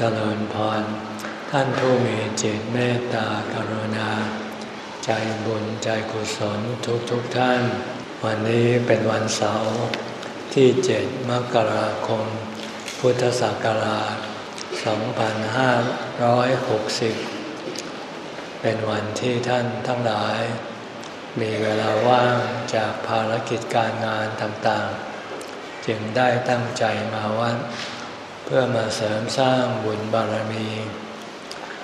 เจริญพร ท่านผู้มีจิตเมตตากรุณา ใจบุญใจกุศลทุกทุกท่าน วันนี้เป็นวันเสาร์ที่เจ็ดมกราคม พุทธศักราช 2560 เป็นวันที่ท่านทั้งหลาย มีเวลาว่างจากภารกิจการงานต่างๆ จึงได้ตั้งใจมาวัด เพื่อมาเสริมสร้างบุญบารมี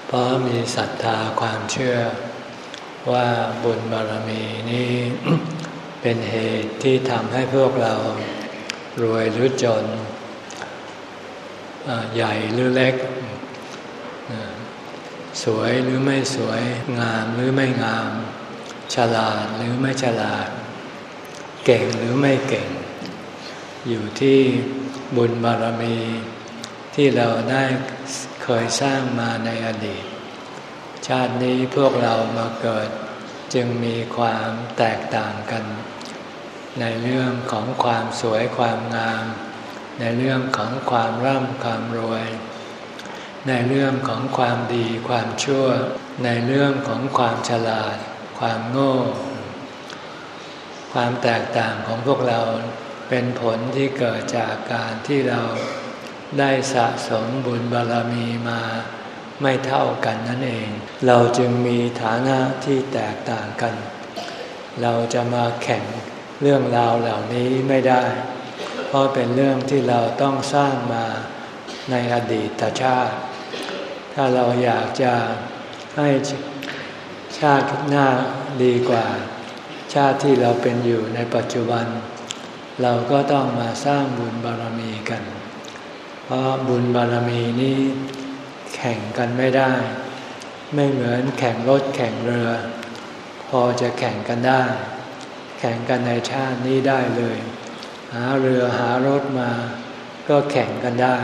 เพราะมีศรัทธาความเชื่อ ว่าบุญบารมีนี้เป็นเหตุที่ทำให้พวกเรารวยหรือจน ใหญ่หรือเล็ก สวยหรือไม่สวยงามหรือไม่งาม ฉลาดหรือไม่ฉลาด เก่งหรือไม่เก่ง อยู่ที่บุญบารมี ที่เราได้เคยสร้างมาในอดีต ชาตินี้พวกเรามาเกิดจึงมีความแตกต่างกัน ในเรื่องของความสวยความงาม ในเรื่องของความร่ำความรวย ในเรื่องของความดีความชั่ว ในเรื่องของความฉลาด ความโง่ ความแตกต่างของพวกเราเป็นผลที่เกิดจากการที่เรา ได้สะสมบุญบารมีมาไม่เท่ากันนั่นเอง เราจึงมีฐานะที่แตกต่างกัน เราจะมาแข่งเรื่องราวเหล่านี้ไม่ได้ เพราะเป็นเรื่องที่เราต้องสร้างมาในอดีตชาติ ถ้าเราอยากจะให้ชาติหน้าดีกว่า ชาติที่เราเป็นอยู่ในปัจจุบัน เราก็ต้องมาสร้างบุญบารมีกัน เพราะบุญบารมีนี้แข่งกันไม่ได้ ไม่เหมือนแข่งรถแข่งเรือ พอจะแข่งกันได้ แข่งกันในชาตินี้ได้เลย หาเรือหารถมา ก็แข่งกันได้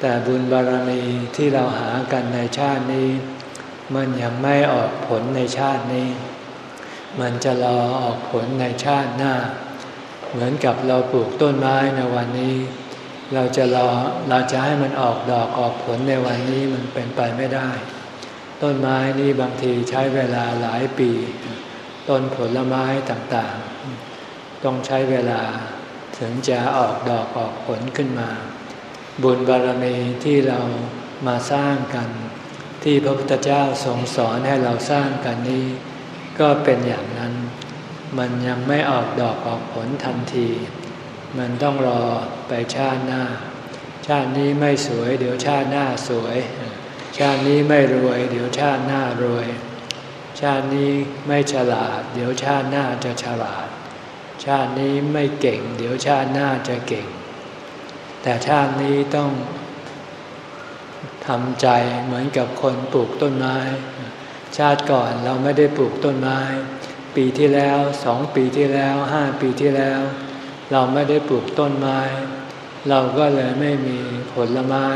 แต่บุญบารมีที่เราหากันในชาตินี้ มันยังไม่ออกผลในชาตินี้ มันจะรอออกผลในชาติหน้า เหมือนกับเราปลูกต้นไม้ในวันนี้ เราจะรอเราจะให้มันออกดอกออกผลในวันนี้มันเป็นไปไม่ได้ ต้นไม้นี่บางทีใช้เวลาหลายปี ต้นผลไม้ต่างๆ ต้องใช้เวลาถึงจะออกดอกออกผลขึ้นมา บุญบารมีที่เรามาสร้างกัน ที่พระพุทธเจ้าทรงสอนให้เราสร้างกันนี้ ก็เป็นอย่างนั้น มันยังไม่ออกดอกออกผลทันที มันต้องรอไปชาติหน้า ชาตินี้ไม่สวย เดี๋ยวชาติหน้าสวย ชาตินี้ไม่รวย เดี๋ยวชาติหน้ารวย ชาตินี้ไม่ฉลาด เดี๋ยวชาติหน้าจะฉลาด ชาตินี้ไม่เก่ง เดี๋ยวชาติหน้าจะเก่ง แต่ชาตินี้ต้องทำใจเหมือนกับคนปลูกต้นไม้ ชาติก่อนเราไม่ได้ปลูกต้นไม้ ปีที่แล้วสองปีที่แล้วห้าปีที่แล้ว เราไม่ได้ปลูกต้นไม้ เราก็เลยไม่มีผลไม้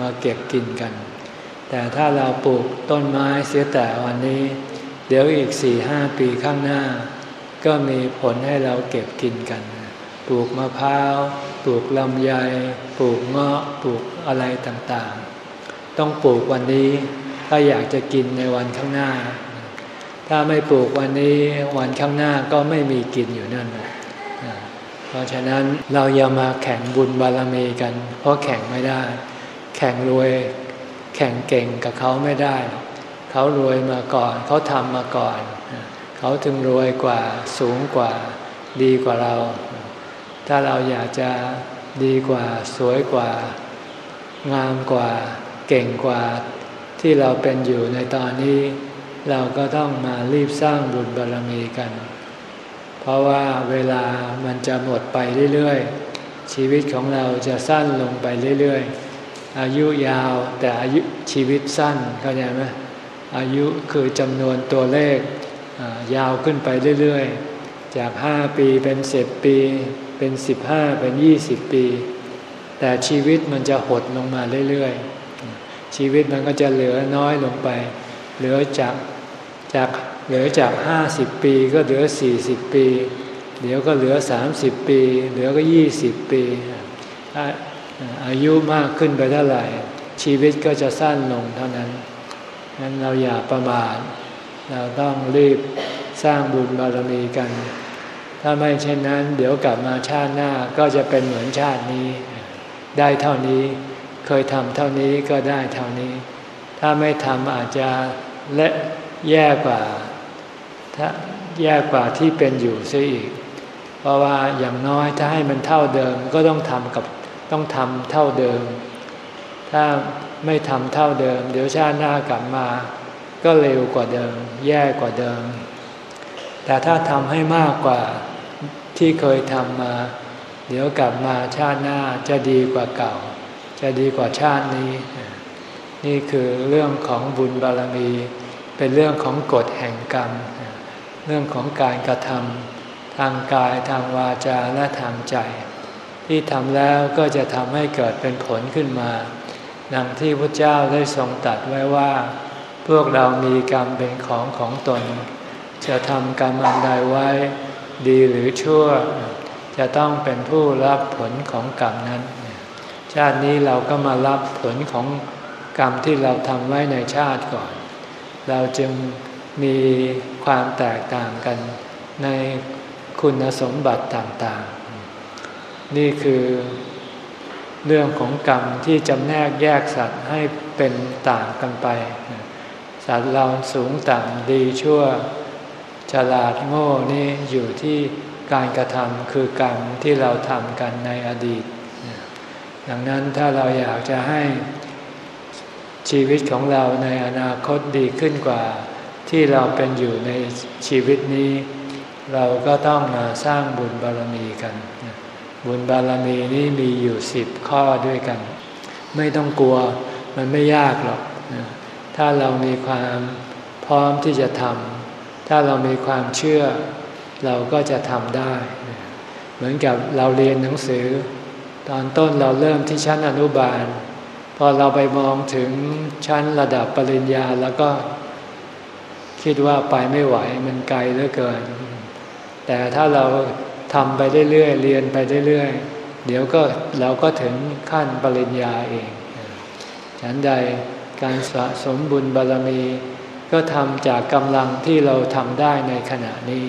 มาเก็บกินกัน แต่ถ้าเราปลูกต้นไม้เสียแต่วันนี้ เดี๋ยวอีกสี่ห้าปีข้างหน้า ก็มีผลให้เราเก็บกินกัน ปลูกมะพร้าว ปลูกลำไย ปลูกเงาะ ปลูกอะไรต่างๆ ต้องปลูกวันนี้ ถ้าอยากจะกินในวันข้างหน้า ถ้าไม่ปลูกวันนี้วันข้างหน้าก็ไม่มีกินอยู่นั่นเพ ราะฉะนั้นเราอย่ามาแข่งบุญบารมีกัน เพราะแข่งไม่ได้ แข่งรวย แข่งเก่งกับเขาไม่ได้ เขารวยมาก่อน เขาทำมาก่อน เขาถึงรวยกว่าสูงกว่าดีกว่าเรา ถ้าเราอยากจะดีกว่าสวยกว่า งามกว่า เก่งกว่าที่เราเป็นอยู่ในตอนนี้ เราก็ต้องมารีบสร้างบุญบารมีกัน เพราะว่าเวลามันจะหมดไปเรื่อยๆ ชีวิตของเราจะสั้นลงไปเรื่อยๆ อายุยาวแต่อายุชีวิตสั้นเข้าใจไหมอายุคือจำนวนตัวเลขยาวขึ้นไปเรื่อยๆ จากห้าปีเป็นสิบปี เป็นสิบห้าเป็นยี่สิบปี แต่ชีวิตมันจะหดลงมาเรื่อยๆ ชีวิตมันก็จะเหลือน้อยลงไป เหลือจาก จากเหลือจากห้าสิบปีก็เหลือสี่สิบปี เดี๋ยวก็เหลือสามสิบปี เหลือก็ยี่สิบปี อายุมากขึ้นไปเท่าไหร่ ชีวิตก็จะสั้นลงเท่านั้นงั้นเราอย่าประมาทเราต้องรีบสร้างบุญบารมีกัน ถ้าไม่เช่นนั้น เดี๋ยวกลับมาชาติหน้าก็จะเป็นเหมือนชาตินี้ ได้เท่านี้เคยทำเท่านี้ก็ได้เท่านี้ ถ้าไม่ทำอาจจะและ แย่กว่าถ้าแย่กว่าที่เป็นอยู่ซะอีก เพราะว่าอย่างน้อยถ้าให้มันเท่าเดิมก็ต้องทำกับต้องทำเท่าเดิม ถ้าไม่ทำเท่าเดิม เดี๋ยวชาติหน้ากลับมา ก็เร็วกว่าเดิม แย่กว่าเดิม แต่ถ้าทำให้มากกว่าที่เคยทำมา เดี๋ยวกลับมาชาติหน้าจะดีกว่าเก่า จะดีกว่าชาตินี้ นี่คือเรื่องของบุญบารมี เป็นเรื่องของกฎแห่งกรรม เรื่องของการกระทำทางกายทางวาจาและทางใจ ที่ทำแล้วก็จะทำให้เกิดเป็นผลขึ้นมาดังที่พระเจ้าได้ทรงตัดไว้ว่า พวกเรามีกรรมเป็นของของตน จะทำกรรมอันใดไว้ ดีหรือชั่ว จะต้องเป็นผู้รับผลของกรรมนั้น ชาตินี้เราก็มารับผลของกรรมที่เราทำไว้ในชาติก่อน เราจึงมีความแตกต่างกันในคุณสมบัติต่างๆ นี่คือเรื่องของกรรมที่จำแนกแยกสัตว์ให้เป็นต่างกันไป สัตว์เราสูงต่ำดีชั่ว ฉลาดโง่นี่อยู่ที่การกระทำคือกรรมที่เราทำกันในอดีต ดังนั้นถ้าเราอยากจะให้ ชีวิตของเราในอนาคตดีขึ้นกว่า ที่เราเป็นอยู่ในชีวิตนี้ เราก็ต้องมาสร้างบุญบารมีกัน บุญบารมีนี้มีอยู่สิบข้อด้วยกัน ไม่ต้องกลัวมันไม่ยากหรอก ถ้าเรามีความพร้อมที่จะทำถ้าเรามีความเชื่อ เราก็จะทำได้ เหมือนกับเราเรียนหนังสือ ตอนต้นเราเริ่มที่ชั้นอนุบาล พอเราไปมองถึงชั้นระดับปริญญาแล้วก็คิดว่าไปไม่ไหวมันไกลเหลือเกิน แต่ถ้าเราทำไปเรื่อยๆเรียนไปเรื่อยๆเดี๋ยวก็เราก็ถึงขั้นปริญญาเอง ฉันใดการสะสมบุญบารรมี ก็ทำจากกำลังที่เราทำได้ในขณะนี้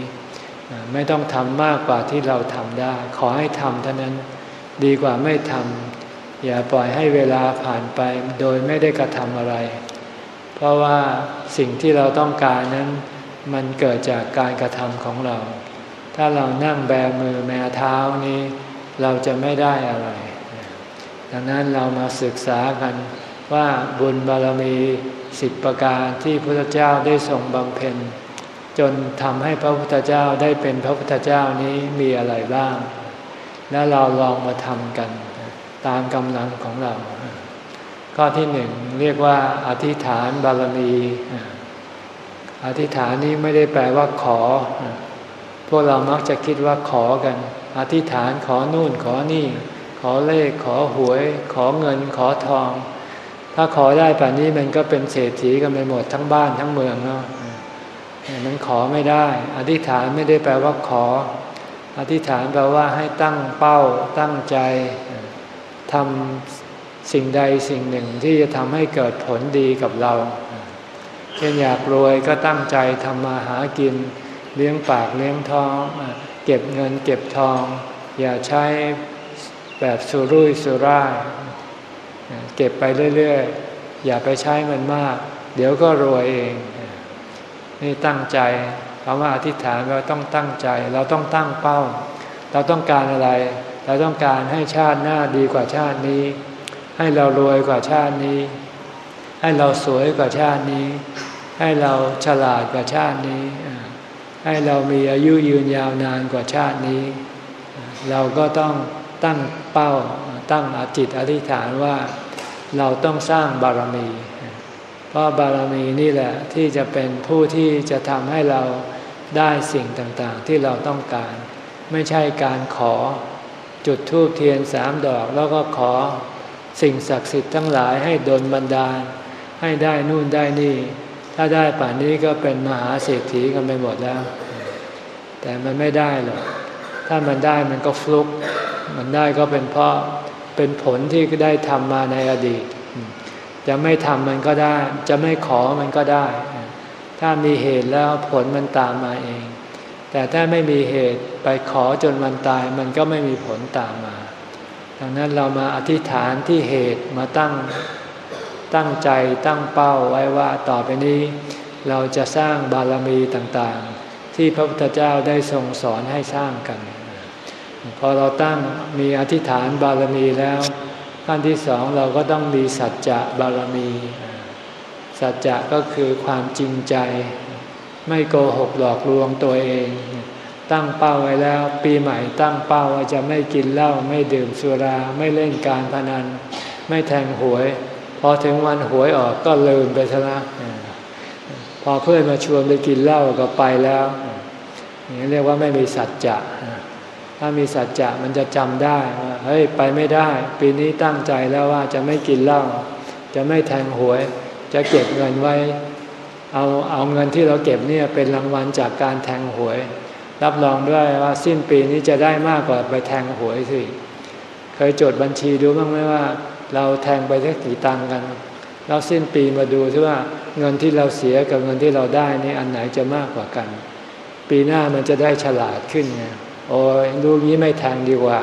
ไม่ต้องทำมากกว่าที่เราทำได้ ขอให้ทำเท่านั้นดีกว่าไม่ทำ อย่าปล่อยให้เวลาผ่านไปโดยไม่ได้กระทำอะไร เพราะว่าสิ่งที่เราต้องการนั้น มันเกิดจากการกระทำของเรา ถ้าเรานั่งแบมือแม่เท้านี้ เราจะไม่ได้อะไร ดังนั้นเรามาศึกษากันว่าบุญบารมีสิบประการที่พระพุทธเจ้าได้ทรงบำเพ็ญ จนทำให้พระพุทธเจ้าได้เป็นพระพุทธเจ้านี้มีอะไรบ้าง แล้วเราลองมาทำกัน ตามกำลังของเรา ข้อที่หนึ่งเรียกว่า อธิษฐานบารมีอธิษฐานนี้ไม่ได้แปลว่าขอ พวกเรามักจะคิดว่าขอกัน อธิษฐานขอนู่นขอนี่ ขอเลขขอหวย ขอเงินขอทอง ถ้าขอได้ป่านนี้มันก็เป็นเศรษฐีกันไปหมดทั้งบ้านทั้งเมืองเนาะมันขอไม่ได้ อธิษฐานไม่ได้แปลว่าขอ อธิษฐานแปลว่าให้ตั้งเป้าตั้งใจ ทำสิ่งใดสิ่งหนึ่งที่จะทำให้เกิดผลดีกับเรา เช่นอยากรวยก็ตั้งใจทำมาหากิน เลี้ยงปากเลี้ยงท้อง เก็บเงินเก็บทอง อย่าใช้แบบสุรุ่ยสุร่ายเก็บไปเรื่อยๆ อย่าไปใช้มันมาก เดี๋ยวก็รวยเอง นี่ตั้งใจคำว่าอธิษฐานเราต้องตั้งใจ เราต้องตั้งเป้า เราต้องการอะไร เราต้องการให้ชาติหน้าดีกว่าชาตินี้ ให้เรารวยกว่าชาตินี้ ให้เราสวยกว่าชาตินี้ ให้เราฉลาดกว่าชาตินี้ ให้เรามีอายุยืนยาวนานกว่าชาตินี้ เราก็ต้องตั้งเป้าตั้งอจิตอธิษฐานว่าเราต้องสร้างบารมี เพราะบารมีนี่แหละที่จะเป็นผู้ที่จะทำให้เราได้สิ่งต่างๆ ที่เราต้องการ ไม่ใช่การขอ จุดธูปเทียนสามดอกแล้วก็ขอสิ่งศักดิ์สิทธิ์ทั้งหลายให้ดลบันดาล ให้ได้นู่นได้นี่ ถ้าได้ป่านนี้ก็เป็นมหาเศรษฐีกันไปหมดแล้ว แต่มันไม่ได้หรอกถ้ามันได้มันก็ฟลุก มันได้ก็เป็นเพราะเป็นผลที่ได้ทำมาในอดีต จะไม่ทำมันก็ได้ จะไม่ขอมันก็ได้ ถ้ามีเหตุแล้วผลมันตามมาเอง แต่ถ้าไม่มีเหตุไปขอจนมันตายมันก็ไม่มีผลตามมา ดังนั้นเรามาอธิษฐานที่เหตุมาตั้งตั้งใจตั้งเป้าไว้ว่าต่อไปนี้ เราจะสร้างบารมีต่างๆ ที่พระพุทธเจ้าได้ทรงสอนให้สร้างกัน พอเราตั้งมีอธิษฐานบารมีแล้วขั้นที่สองเราก็ต้องมีสัจจะบารมี สัจจะก็คือความจริงใจ ไม่โกหกหลอกลวงตัวเอง ตั้งเป้าไว้แล้ว ปีใหม่ตั้งเป้าว่าจะไม่กินเหล้าไม่ดื่มสุราไม่เล่นการพนัน ไม่แทงหวย พอถึงวันหวยออกก็ลืมไปซะละพอเพื่อนมาชวนไปกินเหล้าก็ไปแล้วนี่เรียกว่าไม่มีสัจจะถ้ามีสัจจะมันจะจำได้ว่าเฮ้ยไปไม่ได้ ปีนี้ตั้งใจแล้วว่าจะไม่กินเหล้าจะไม่แทงหวย จะเก็บเงินไว้ เอาเอาเงินที่เราเก็บเนี่ยเป็นรางวัลจากการแทงหวย รับรองด้วยว่าสิ้นปีนี้จะได้มากกว่าไปแทงหวยสิเคยจดบัญชีดูบ้างไหมว่า เราแทงไปสักกี่ตังกันเราสิ้นปีมาดูซิว่าเงินที่เราเสียกับเงินที่เราได้นี่อันไหนจะมากกว่ากัน ปีหน้ามันจะได้ฉลาดขึ้นไงโอ้ยลูกนี้ไม่แทงดีกว่า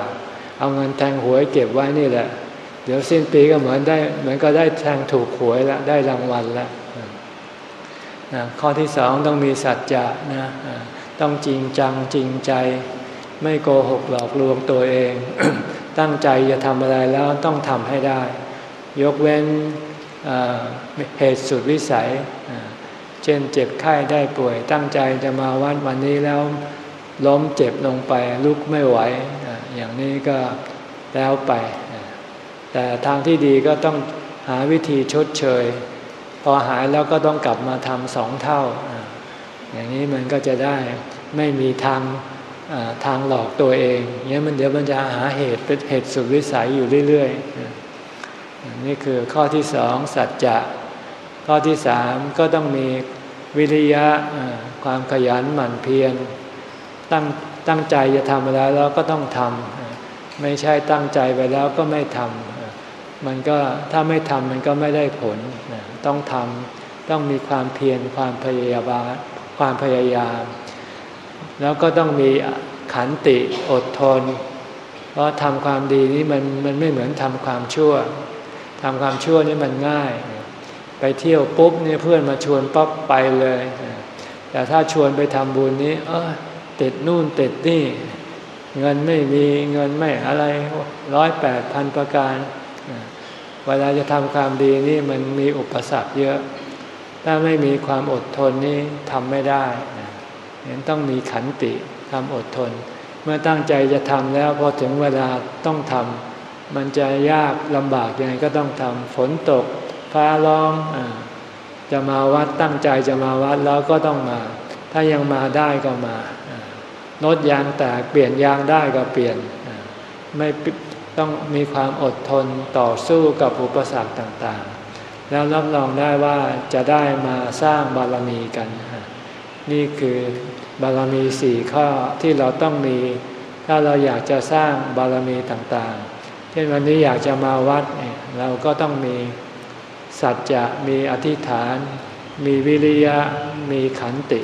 เอาเงินแทงหวยเก็บไว้นี่แหละ เดี๋ยวสิ้นปีก็เหมือนได้เหมือนก็ได้แทงถูกหวยแล้วได้รางวัลแล้วนะ ข้อที่สองต้องมีสัจจะนะต้องจริงจังจริงใจ ไม่โกหกหลอกลวงตัวเอง ตั้งใจจะทำอะไรแล้วต้องทำให้ได้ ยกเว้นเหตุสุดวิสัย เช่นเจ็บไข้ได้ป่วย ตั้งใจจะมาวันวันนี้แล้วล้มเจ็บลงไปลุกไม่ไหว อย่างนี้ก็แล้วไป แต่ทางที่ดีก็ต้องหาวิธีชดเชย พอหายแล้วก็ต้องกลับมาทำสองเท่า อย่างนี้มันก็จะได้ไม่มีทางทางหลอกตัวเองเนี้ยมันเดี๋ยวมันจะหาเหตุเป็นเหตุสุดวิสัยอยู่เรื่อยๆนี่คือข้อที่สองสัจจะข้อที่สามก็ต้องมีวิริยะความขยันหมั่นเพียรตั้งตั้งใจจะทำอะไรแล้วก็ต้องทำไม่ใช่ตั้งใจไปแล้วก็ไม่ทำ มันก็ถ้าไม่ทำมันก็ไม่ได้ผล ต้องทำต้องมีความเพียรความพยายามความพยายาม แล้วก็ต้องมีขันติอดทน เพราะทำความดีนี้มันมันไม่เหมือนทำความชั่วทำความชั่วนี่มันง่าย ไปเที่ยวปุ๊บเนี่ยเพื่อนมาชวนปั๊บไปเลย แต่ถ้าชวนไปทำบุญนี้ เออติดนู่นติดนี่ เงินไม่มีเงินไม่อะไรร้อยแปดพันประการ เวลาจะทำความดีนี่มันมีอุปสรรคเยอะ ถ้าไม่มีความอดทนนี่ทำไม่ได้เห็นต้องมีขันติความอดทน เมื่อตั้งใจจะทำแล้วพอถึงเวลาต้องทำมันจะยากลำบากยังไงก็ต้องทำฝนตก ฟ้าร้องอจะมาวัดตั้งใจจะมาวัดแล้วก็ต้องมา ถ้ายังมาได้ก็มารถยางแตกเปลี่ยนยางได้ก็เปลี่ยนไม่ ต้องมีความอดทนต่อสู้กับอุปสรรคต่างๆ แล้วรับรองได้ว่าจะได้มาสร้างบารมีกัน นี่คือบารมีสี่ข้อที่เราต้องมี ถ้าเราอยากจะสร้างบารมีต่างๆ เช่นวันนี้อยากจะมาวัดเราก็ต้องมีสัจจะมีอธิษฐาน มีวิริยะมีขันติ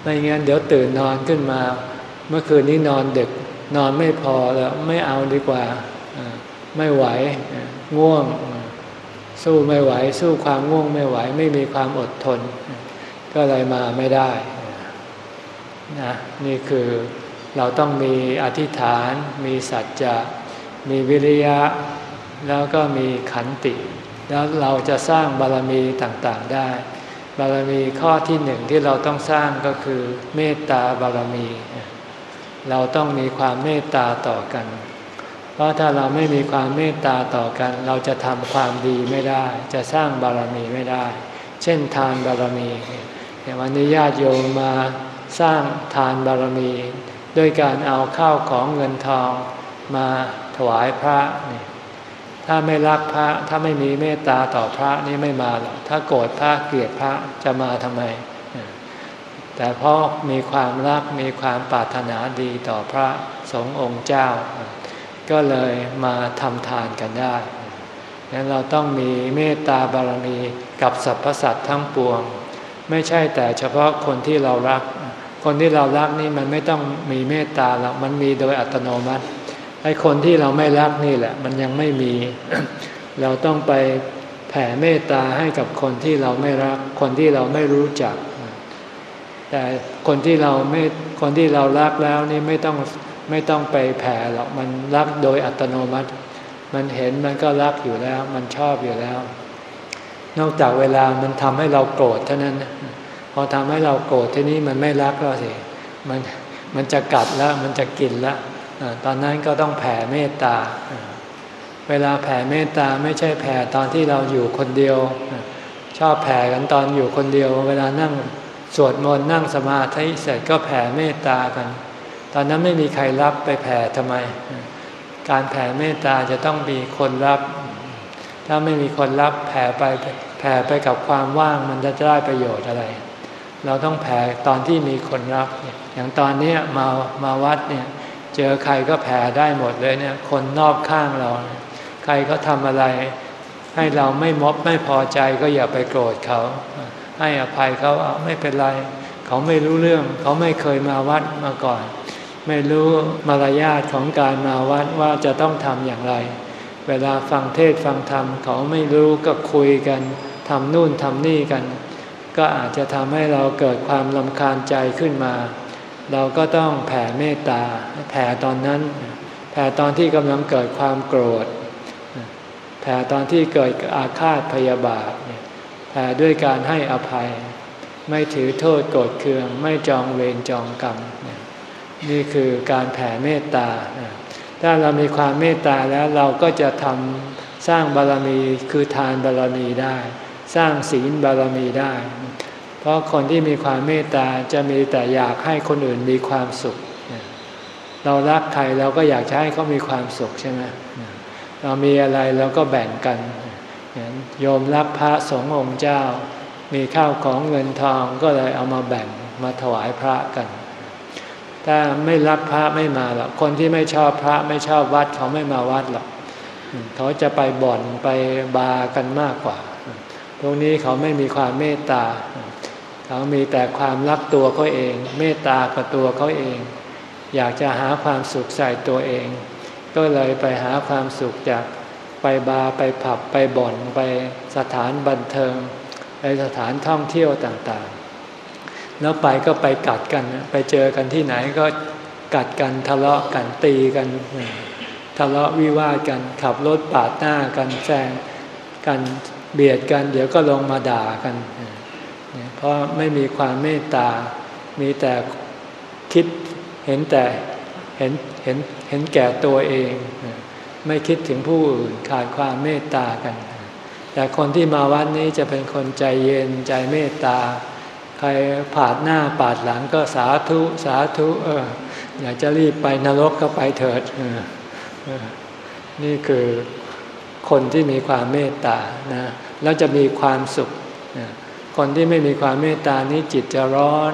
ไม่งั้นเดี๋ยวตื่นนอนขึ้นมา เมื่อคืนนี้นอนดึก นอนไม่พอแล้วไม่เอาดีกว่าไม่ไหวง่วง สู้ไม่ไหว สู้ความง่วงไม่ไหว ไม่มีความอดทน ก็เลยมาไม่ได้นะนี่คือเราต้องมีอธิษฐาน มีสัจจะ มีวิริยะ แล้วก็มีขันติ แล้วเราจะสร้างบารมีต่างๆได้ บารมีข้อที่หนึ่งที่เราต้องสร้างก็คือเมตตาบารมีเเราต้องมีความเมตตาต่อกัน เพราะถ้าเราไม่มีความเมตตาต่อกัน เราจะทำความดีไม่ได้ จะสร้างบารมีไม่ได้ เช่นทานบารมีวันนี้ญาติโยมมาสร้างทานบารมี ด้วยการเอาข้าวของเงินทองมาถวายพระนี่ถ้าไม่รักพระถ้าไม่มีเมตตาต่อพระนี่ไม่มาหรอกถ้าโกรธพระเกลียดพระจะมาทำไม แต่เพราะมีความรักมีความปรารถนาดีต่อพระสงฆ์องค์เจ้า ก็เลยมาทำทานกันได้งั้นเราต้องมีเมตตาบารมีกับสรรพสัตว์ทั้งปวง ไม่ใช่แต่เฉพาะคนที่เรารัก คนที่เรารักนี่มันไม่ต้องมีเมตตาหรอกมันมีโดยอัตโนมัติไอ้คนที่เราไม่รักนี่แหละ มันยังไม่มี เราต้องไปแผ่เมตตาให้กับคนที่เราไม่รัก คนที่เราไม่รู้จัก แต่คนที่เราไม่คนที่เรารักแล้วนี่ไม่ต้องไม่ต้องไปแผ่หรอกมันรักโดยอัตโนมัติ มันเห็นมันก็รักอยู่แล้ว มันชอบอยู่แล้ว นอกจากเวลามันทำให้เราโกรธเท่านั้น พอทำให้เราโกรธทีนี้มันไม่รักแล้วสิมันมันจะกัดแล้วมันจะกินแล้วตอนนั้นก็ต้องแผ่เมตตา เวลาแผ่เมตตาไม่ใช่แผ่ตอนที่เราอยู่คนเดียว ชอบแผ่กันตอนอยู่คนเดียว เวลานั่ง สวดมนต์นั่งสมาธิเสร็จก็แผ่เมตตากัน ตอนนั้นไม่มีใครรับไปแผ่ทำไม การแผ่เมตตาจะต้องมีคนรับ ถ้าไม่มีคนรับแผ่ไปแผ่ไปกับความว่างมันจะได้ประโยชน์อะไร เราต้องแผ่ตอนที่มีคนรับ อย่างตอนนี้มามาวัดเนี่ยเจอใครก็แผ่ได้หมดเลยเนี่ยคนนอกข้างเรา ใครเขาทำอะไร ให้เราไม่มบไม่พอใจก็อย่าไปโกรธเขา ให้อภัยเขาเอาไม่เป็นไร เขาไม่รู้เรื่อง เขาไม่เคยมาวัดมาก่อน ไม่รู้มารยาทของการมาวัดว่าจะต้องทำอย่างไร เวลาฟังเทศฟังธรรม เขาไม่รู้ก็คุยกันทำนู่นทำนี่กัน ก็อาจจะทำให้เราเกิดความลำคาญใจขึ้นมา เราก็ต้องแผ่เมตตาแผ่ตอนนั้นแผ่ตอนที่กำลังเกิดความโกรธแผ่ตอนที่เกิดอาฆาตพยาบาท ด้วยการให้อภัย ไม่ถือโทษโกรธเคือง ไม่จองเวรจองกรรม นี่คือการแผ่เมตตา ถ้าเรามีความเมตตาแล้วเราก็จะทำสร้างบารรมีคือทานบารรมีได้ สร้างศีลบารรมีได้ เพราะคนที่มีความเมตตาจะมีแต่อยากให้คนอื่นมีความสุข เรารักใครเราก็อยากจะให้เขามีความสุขใช่ไหมเรามีอะไรเราก็แบ่งกัน โยมรักพระสงฆ์องค์เจ้า มีข้าวของเงินทองก็เลยเอามาแบ่งมาถวายพระกัน ถ้าไม่รักพระไม่มาหรอกคนที่ไม่ชอบพระไม่ชอบวัดเขาไม่มาวัดหรอกเขาจะไปบ่อนไปบาร์กันมากกว่าพวกนี้เขาไม่มีความเมตตา เขามีแต่ความรักตัวเขาเอง เมตตากับตัวเขาเอง อยากจะหาความสุขใส่ตัวเอง ก็เลยไปหาความสุขจาก ไปบาร์ไปผับไปบ่อนไปสถานบันเทิง ไปสถานท่องเที่ยวต่างๆ แล้วไปก็ไปกัดกันไปเจอกันที่ไหนก็กัดกันทะเลาะกันตีกัน ทะเลาะวิวาทกันขับรถปาดหน้ากันแซงกันเบียดกัน เดี๋ยวก็ลงมาด่ากัน เพราะไม่มีความเมตตา มีแต่คิดเห็นแต่เห็นเห็นเห็นแก่ตัวเอง ไม่คิดถึงผู้อื่นขาดความเมตตากัน แต่คนที่มาวัดนี้จะเป็นคนใจเย็นใจเมตตา ใครผาดหน้าปาดหลังก็สาธุสาธุเอออยากจะรีบไปนรกก็ไปเถิดนี่คือคนที่มีความเมตตานะแล้วจะมีความสุข คนที่ไม่มีความเมตตานี้จิตจะร้อน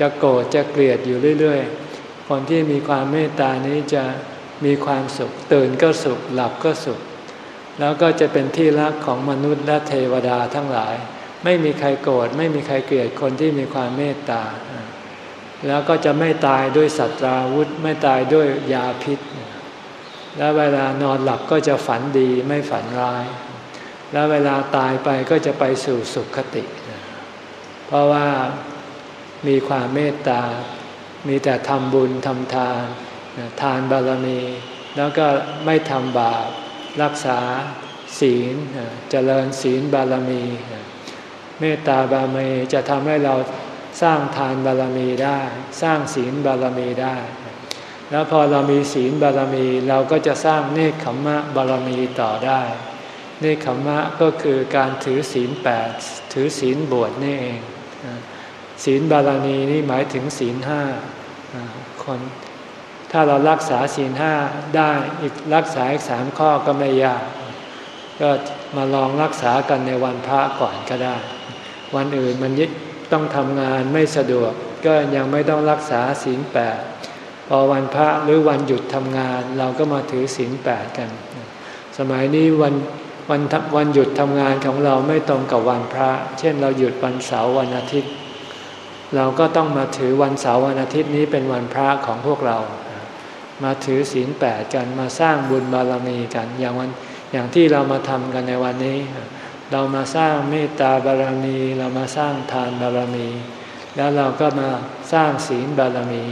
จะโกรธจะเกลียดอยู่เรื่อย ๆ คนที่มีความเมตตานี้จะ มีความสุข ตื่นก็สุข หลับก็สุข แล้วก็จะเป็นที่รักของมนุษย์และเทวดาทั้งหลาย ไม่มีใครโกรธไม่มีใครเกลียดคนที่มีความเมตตา แล้วก็จะไม่ตายด้วยสัตราวุธ ไม่ตายด้วยยาพิษ และเวลานอนหลับก็จะฝันดีไม่ฝันร้าย แล้วเวลาตายไปก็จะไปสู่สุขติ เพราะว่ามีความเมตตา มีแต่ทำบุญทำทาน ทานบารมี แล้วก็ไม่ทำบาปรักษาศีลเจริญศีลบารมี เมตตาบารมีจะทำให้เราสร้างทานบารมีได้ สร้างศีลบารมีได้ แล้วพอเรามีศีลบารมีเราก็จะสร้างเนคขมมะบารมีต่อได้ เนคขมมะก็คือการถือศีลแปดถือศีลบวชนี่เองศีลบารณีนี่หมายถึงศีลห้าคน ถ้าเรารักษาศีลห้าได้อีกรักษาอีกสามข้อก็ไม่ยาก ก็มาลองรักษากันในวันพระก่อนก็ได้ วันอื่นมันยึดต้องทำงานไม่สะดวก ก็ยังไม่ต้องรักษาศีลแปดพอวันพระหรือวันหยุดทำงาน เราก็มาถือศีลแปดกัน สมัยนี้วันวันวันหยุดทำงานของเราไม่ตรงกับวันพระ เช่นเราหยุดวันเสาร์วันอาทิตย์ เราก็ต้องมาถือวันเสาร์วันอาทิตย์นี้เป็นวันพระของพวกเรา มาถือศีลแปดกันมาสร้างบุญบารมีกัน อย่างวันอย่างที่เรามาทำกันในวันนี้ เรามาสร้างเมตตาบารมี เรามาสร้างทานบารมี แล้วเราก็มาสร้างศีลบารมี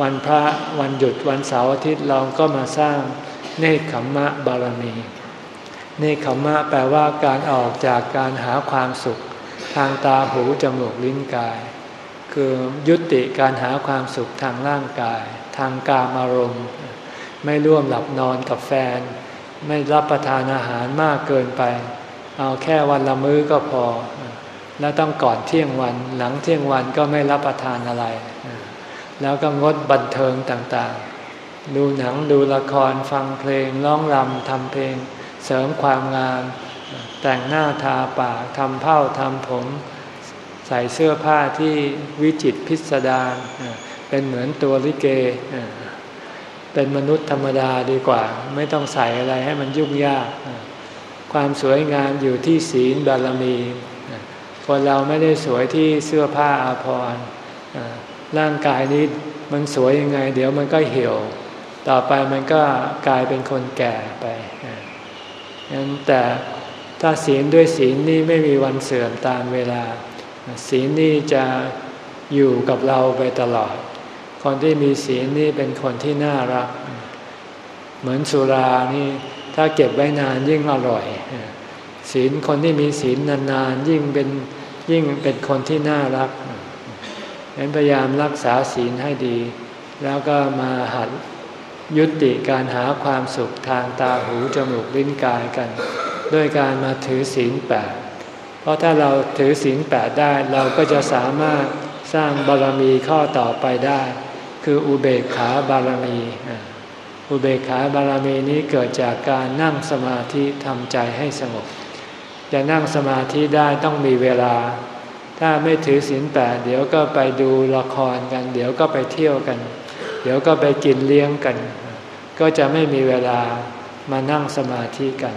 วันพระวันหยุดวันเสาร์อาทิตย์เราก็มาสร้างเนคขมมะบารมีเนคขมมะแปลว่าการออกจากการหาความสุข ทางตาหูจมูกลิ้นกาย คือยุติการหาความสุขทางร่างกาย ทางกามอารมณ์ ไม่ร่วมหลับนอนกับแฟน ไม่รับประทานอาหารมากเกินไป เอาแค่วันละมื้อก็พอ แล้วต้องก่อนเที่ยงวัน หลังเที่ยงวันก็ไม่รับประทานอะไร แล้วก็งดบันเทิงต่างๆ ดูหนังดูละครฟังเพลงร้องรำทำเพลง เสริมความงามแต่งหน้าทาปากทำเผ้าทำผม ใส่เสื้อผ้าที่วิจิตพิสดาร เป็นเหมือนตัวลิเก เป็นมนุษย์ธรรมดาดีกว่า ไม่ต้องใส่อะไรให้มันยุ่งยาก ความสวยงามอยู่ที่ศีลบารมีคนเราไม่ได้สวยที่เสื้อผ้าอาภรณ์ร่างกายนี้มันสวยยังไง เดี๋ยวมันก็เหี่ยว ต่อไปมันก็กลายเป็นคนแก่ไปงั้นแต่ถ้าศีลด้วยศีลนี่ไม่มีวันเสื่อมตามเวลา ศีลนี่จะอยู่กับเราไปตลอด คนที่มีศีลนี่เป็นคนที่น่ารัก เหมือนสุรานี่ถ้าเก็บไว้นานยิ่งอร่อย ศีลคนที่มีศีลนานๆยิ่งเป็นยิ่งเป็นคนที่น่ารักฉะนั้นพยายามรักษาศีลให้ดี แล้วก็มาหัดยุติการหาความสุขทางตาหูจมูกลิ้นกายกัน ด้วยการมาถือศีลแปดเพราะถ้าเราถือศีลแปดได้เราก็จะสามารถสร้างบารมีข้อต่อไปได้ คืออุเบกขาบารมี อุเบกขาบารมีนี้เกิดจากการนั่งสมาธิทำใจให้สงบ จะนั่งสมาธิได้ต้องมีเวลา ถ้าไม่ถือศีลแปดเดี๋ยวก็ไปดูละครกัน เดี๋ยวก็ไปเที่ยวกัน เดี๋ยวก็ไปกินเลี้ยงกัน ก็จะไม่มีเวลามานั่งสมาธิกัน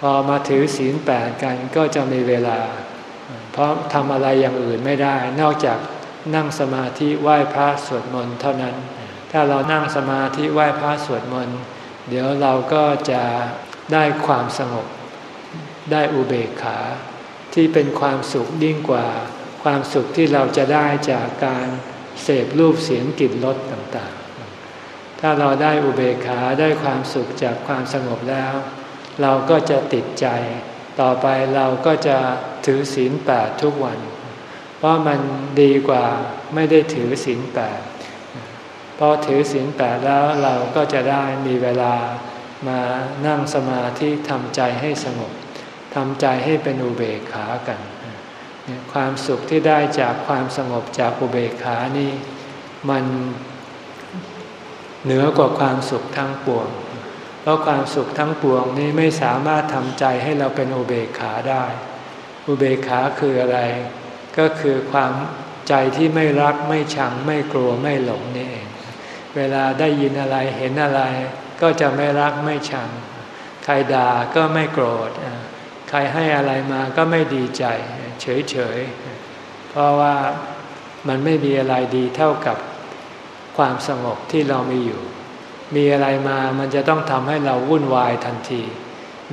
พอมาถือศีลแปดกันก็จะมีเวลา เพราะทำอะไรอย่างอื่นไม่ได้นอกจาก นั่งสมาธิไหว้พระสวดมนต์เท่านั้น ถ้าเรานั่งสมาธิไหว้พระสวดมนต์เดี๋ยวเราก็จะได้ความสงบ ได้อุเบกขา ที่เป็นความสุขยิ่งกว่า ความสุขที่เราจะได้จากการเสพรูปเสียงกลิ่นรสต่างๆ ถ้าเราได้อุเบกขาได้ความสุขจากความสงบแล้ว เราก็จะติดใจ ต่อไปเราก็จะถือศีลแปดทุกวัน เพราะมันดีกว่าไม่ได้ถือศีลแปดพอถือศีลแปดแล้วเราก็จะได้มีเวลามานั่งสมาธิทำใจให้สงบทำใจให้เป็นอุเบกขากัน ความสุขที่ได้จากความสงบจากอุเบกขานี่มันเหนือกว่าความสุขทั้งปวง เพราะความสุขทั้งปวงนี้ไม่สามารถทำใจให้เราเป็นอุเบกขาได้ อุเบกขาคืออะไร ก็คือความใจที่ไม่รักไม่ชังไม่กลัวไม่หลงนี่เอง เวลาได้ยินอะไรเห็นอะไร ก็จะไม่รักไม่ชัง ใครด่าก็ไม่โกรธ ใครให้อะไรมาก็ไม่ดีใจ เฉยเฉยเพราะว่ามันไม่มีอะไรดีเท่ากับความสงบที่เรามีอยู่ มีอะไรมามันจะต้องทำให้เราวุ่นวายทันที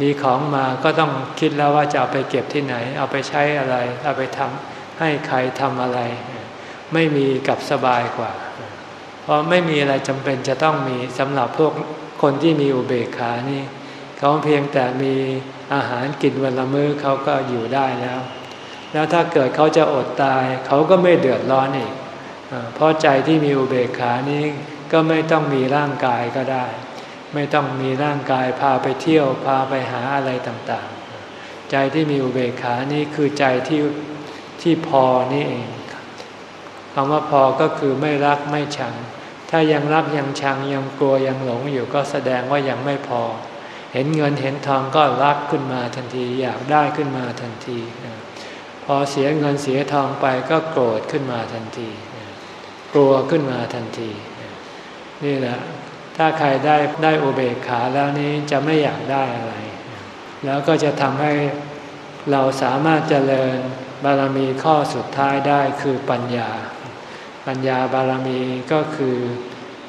มีของมาก็ต้องคิดแล้วว่าจะเอาไปเก็บที่ไหน เอาไปใช้อะไร เอาไปทำ ให้ใครทำอะไร ไม่มีกับสบายกว่า เพราะไม่มีอะไรจำเป็นจะต้องมีสำหรับพวกคนที่มีอุเบกขานี่เขาเพียงแต่มีอาหารกินวันละมื้อเขาก็อยู่ได้แล้ว แล้วถ้าเกิดเขาจะอดตาย เขาก็ไม่เดือดร้อนอีกเพราะใจที่มีอุเบกขานี้ก็ไม่ต้องมีร่างกายก็ได้ ไม่ต้องมีร่างกายพาไปเที่ยวพาไปหาอะไรต่างๆ ใจที่มีอุเบกขานี้คือใจที่ ที่พอนี่เองคำว่าพอก็คือไม่รักไม่ชัง ถ้ายังรักยังชังยังกลัวยังหลงอยู่ก็แสดงว่ายังไม่พอ เห็นเงินเห็นทองก็รักขึ้นมาทันที อยากได้ขึ้นมาทันที พอเสียเงินเสียทองไปก็โกรธขึ้นมาทันที กลัวขึ้นมาทันที นี่แหละถ้าใครได้ได้อุเบกขาแล้วนี้จะไม่อยากได้อะไร แล้วก็จะทำให้เราสามารถเจริญ บารมีข้อสุดท้ายได้คือปัญญา ปัญญาบารมีก็คือ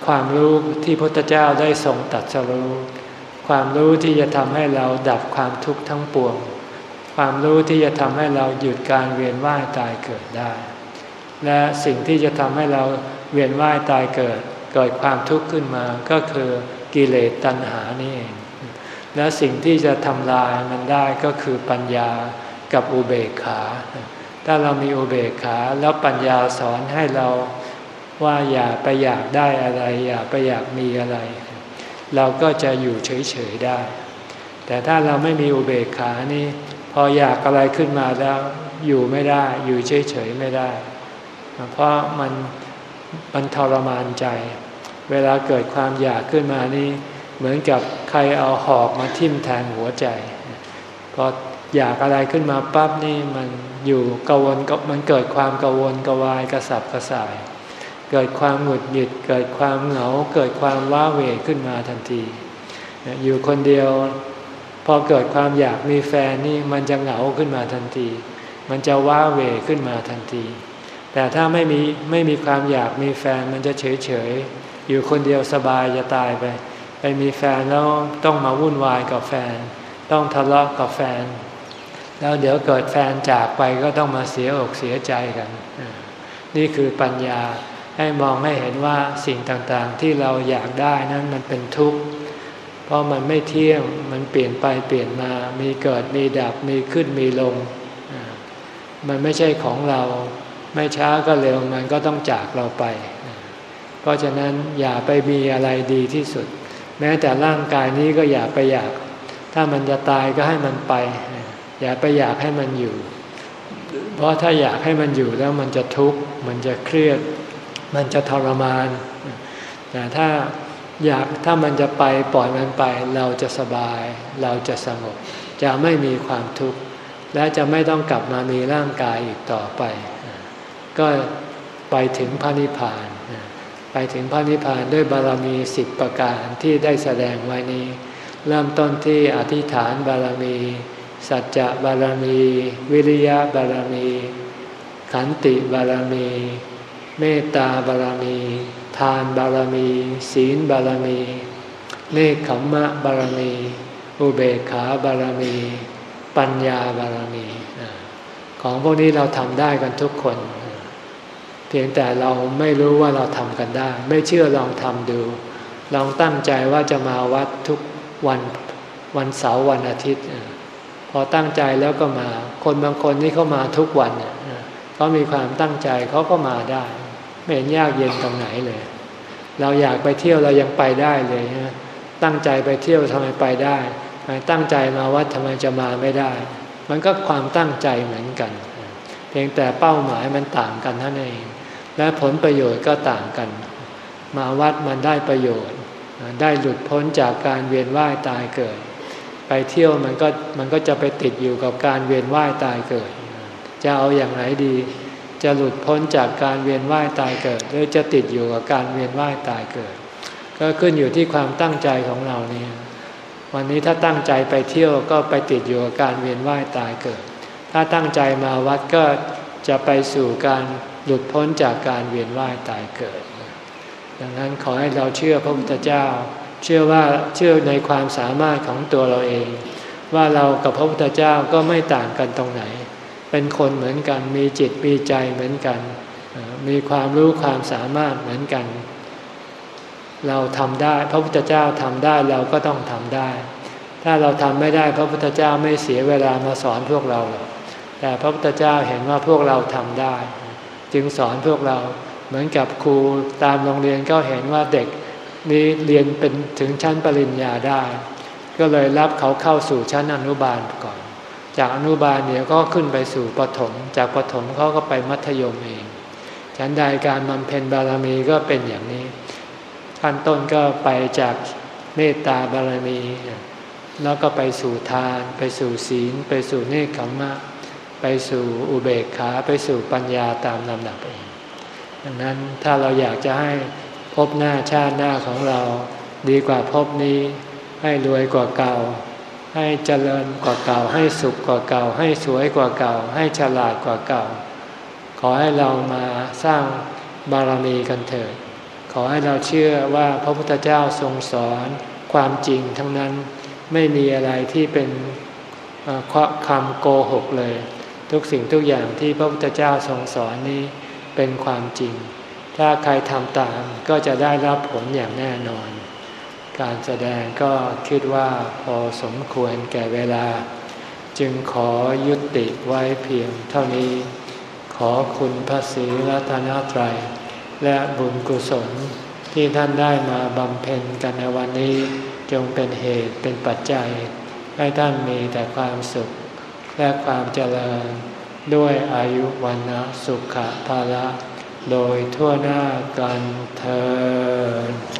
ความรู้ที่พระพุทธเจ้าได้ทรงตัดสรู้ ความรู้ที่จะทำให้เราดับความทุกข์ทั้งปวง ความรู้ที่จะทำให้เราหยุดการเวียนว่ายตายเกิดได้ และสิ่งที่จะทำให้เราเวียนว่ายตายเกิด เกิดความทุกข์ขึ้นมาก็คือกิเลสตัณหานี่เองและสิ่งที่จะทำลายมันได้ก็คือปัญญา กับอุเบกขา ถ้าเรามีอุเบกขาแล้วปัญญาสอนให้เราว่าอย่าไปอยากได้อะไร อย่าไปอยากมีอะไร เราก็จะอยู่เฉยๆได้ แต่ถ้าเราไม่มีอุเบกขานี่พออยากอะไรขึ้นมาแล้วอยู่ไม่ได้ อยู่เฉยๆไม่ได้ เพราะมันมันทรมานใจ เวลาเกิดความอยากขึ้นมานี่เหมือนกับใครเอาหอกมาทิ่มแทงหัวใจ พอ อยากอะไรขึ้นมาปั๊บนี่มันอยู่กังวลมันเกิดความกังวลกวายกระสับกระส่าย เกิดความหงุดหงิด เกิดความเหงา เกิดความว้าเหวขึ้นมาทันที อยู่คนเดียว พอเกิดความอยากมีแฟนนี่มันจะเหงาขึ้นมาทันที มันจะว้าเหวขึ้นมาทันที แต่ถ้าไม่มีไม่มีความอยากมีแฟนมันจะเฉยเฉยอยู่คนเดียวสบายจะตายไปไปมีแฟนแล้วต้องมาวุ่นวายกับแฟน ต้องทะเลาะกับแฟน แล้วเดี๋ยวเกิดแฟนจากไปก็ต้องมาเสียอกเสียใจกัน นี่คือปัญญาให้มองให้เห็นว่าสิ่งต่างๆที่เราอยากได้นั้นมันเป็นทุกข์ เพราะมันไม่เที่ยง มันเปลี่ยนไปเปลี่ยนมา มีเกิดมีดับ มีขึ้นมีลง มันไม่ใช่ของเรา ไม่ช้าก็เร็วมันก็ต้องจากเราไป เพราะฉะนั้นอย่าไปมีอะไรดีที่สุด แม้แต่ร่างกายนี้ก็อย่าไปอยาก ถ้ามันจะตายก็ให้มันไป อย่าไปอยากให้มันอยู่ เพราะถ้าอยากให้มันอยู่แล้วมันจะทุกข์มันจะเครียด มันจะทรมาน แต่ถ้าอยากถ้ามันจะไปปล่อยมันไป เราจะสบาย เราจะสงบ จะไม่มีความทุกข์ และจะไม่ต้องกลับมามีร่างกายอีกต่อไป ก็ไปถึงพระนิพพาน ไปถึงพระนิพพานด้วยบารมีสิบประการที่ได้แสดงไว้นี้ เริ่มต้นที่อธิษฐานบารมี สัจจะบารมี วิริยะบารมี ขันติบารมี เมตตาบารมี ทานบารมี ศีลบารมีเนคขมมะบารมี อุเบกขาบารมี ปัญญาบารมี ของพวกนี้เราทำได้กันทุกคน เพียงแต่เราไม่รู้ว่าเราทำกันได้ ไม่เชื่อลองทำดู ลองตั้งใจว่าจะมาวัดทุกวันวันเสาร์วันอาทิตย์ พอตั้งใจแล้วก็มา คนบางคนนี่เขามาทุกวันเขามีความตั้งใจเขาก็มาได้ ไม่เห็นยากเย็นตรงไหนเลย เราอยากไปเที่ยวเรายังไปได้เลยฮะตั้งใจไปเที่ยวทำไมไปได้ตั้งใจมาวัดทำไมจะมาไม่ได้ มันก็ความตั้งใจเหมือนกัน เพียงแต่เป้าหมายมันต่างกันท่านเอง และผลประโยชน์ก็ต่างกัน มาวัดมันได้ประโยชน์ ได้หลุดพ้นจากการเวียนว่ายตายเกิด ไปเที่ยวมันก็มันก็จะไปติดอยู่กับการเวียนว่ายตายเกิด จะเอาอย่างไหนดี จะหลุดพ้นจากการเวียนว่ายตายเกิด หรือจะติดอยู่กับการเวียนว่ายตายเกิด ก็ขึ้นอยู่ที่ความตั้งใจของเราเนี่ยวันนี้ถ้าตั้งใจไปเที่ยวก็ไปติดอยู่กับการเวียนว่ายตายเกิด ถ้าตั้งใจมาวัดก็จะไปสู่การหลุดพ้นจากการเวียนว่ายตายเกิด ดังนั้นขอให้เราเชื่อพระพุทธเจ้า เชื่อว่าเชื่อในความสามารถของตัวเราเอง ว่าเรากับพระพุทธเจ้าก็ไม่ต่างกันตรงไหน เป็นคนเหมือนกันมีจิตมีใจเหมือนกัน มีความรู้ความสามารถเหมือนกัน เราทำได้ พระพุทธเจ้าทำได้เราก็ต้องทำได้ ถ้าเราทำไม่ได้ พระพุทธเจ้าไม่เสียเวลามาสอนพวกเราหรอกแต่พระพุทธเจ้าเห็นว่าพวกเราทำได้ จึงสอนพวกเราเหมือนกับครูตามโรงเรียนก็เห็นว่าเด็ก นี้เรียนเป็นถึงชั้นปริญญาได้ ก็เลยรับเขาเข้าสู่ชั้นอนุบาลก่อน จากอนุบาลเดี๋ยวก็ขึ้นไปสู่ปฐมจากปฐมเขาก็ไปมัธยมเองฉันใดการบำเพ็ญบารมีก็เป็นอย่างนี้ขั้นต้นก็ไปจากเมตตาบารมี แล้วก็ไปสู่ทาน ไปสู่ศีล ไปสู่เนคขมะ ไปสู่อุเบกขา ไปสู่ปัญญาตามลำดับเอง ดังนั้นถ้าเราอยากจะให้ พบหน้าชาติหน้าของเรา ดีกว่าพบนี้ ให้รวยกว่าเก่า ให้เจริญกว่าเก่า ให้สุขกว่าเก่า ให้สวยกว่าเก่า ให้ฉลาดกว่าเก่า ขอให้เรามาสร้างบารมีกันเถิดขอให้เราเชื่อว่าพระพุทธเจ้าทรงสอนความจริงทั้งนั้นไม่มีอะไรที่เป็นคำโกหกเลย ทุกสิ่งทุกอย่างที่พระพุทธเจ้าทรงสอนนี้เป็นความจริง ถ้าใครทำตามก็จะได้รับผลอย่างแน่นอน การแสดงก็คิดว่าพอสมควรแก่เวลา จึงขอยุติไว้เพียงเท่านี้ ขอคุณพระศรีรัตนตรัย และบุญกุศลที่ท่านได้มาบำเพ็ญกันในวันนี้ จงเป็นเหตุเป็นปัจจัย ให้ท่านมีแต่ความสุข และความเจริญด้วยอายุวันนะสุขภาละ โดยทั่วหน้ากันเธอ